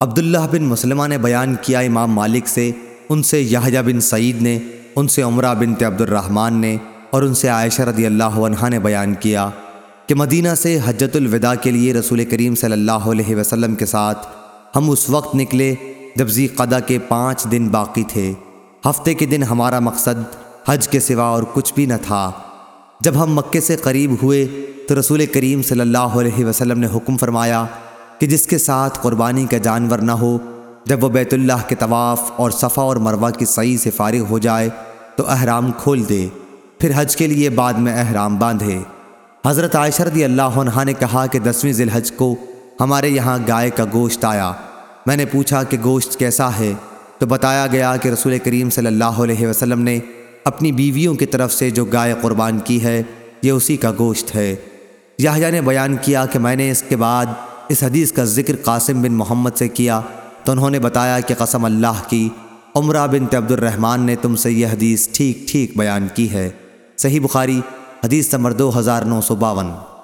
عبداللہ بن مسلمہ نے بیان کیا امام مالک سے، ان سے یحییٰ بن سعید نے، ان سے عمرہ بنت عبد الرحمن نے اور ان سے عائشہ رضی اللہ عنہ نے بیان کیا کہ مدینہ سے حجت الوداع کے لیے رسول کریم صلی اللہ علیہ وسلم کے ساتھ ہم اس وقت نکلے جب ذی قدہ کے پانچ دن باقی تھے۔ ہفتے کے دن ہمارا مقصد حج کے سوا اور کچھ بھی نہ تھا۔ جب ہم مکے سے قریب ہوئے تو رسول کریم صلی اللہ علیہ وسلم نے حکم فرمایا کہ جس کے ساتھ قربانی کا جانور نہ ہو، جب وہ بیت اللہ کے طواف اور صفا اور مروہ کی صحیح سے فارغ ہو جائے، تو احرام کھول دے۔ پھر حج کے لیے بعد میں احرام باندھے۔ حضرت عائشہ رضی اللہ عنہ نے کہا کہ دسویں ذی الحج کو ہمارے یہاں گائے کا گوشت آیا۔ میں نے پوچھا کہ گوشت کیسا ہے؟ تو بتایا گیا کہ رسول کریم صلی اللہ علیہ وسلم نے اپنی بیویوں کی طرف سے جو گائے قربان کی ہے، یہ اسی کا گوشت ہے۔ یحییٰ نے بیان کیا کہ میں نے اس کے بعد اس حدیث کا ذکر قاسم بن محمد سے کیا تو انہوں نے بتایا کہ قسم اللہ کی، عمرہ بن ذکر قاسم نے تم سے کیا تو انہوں نے بتایا کہ قسم اللہ کی عمرہ بنت عبد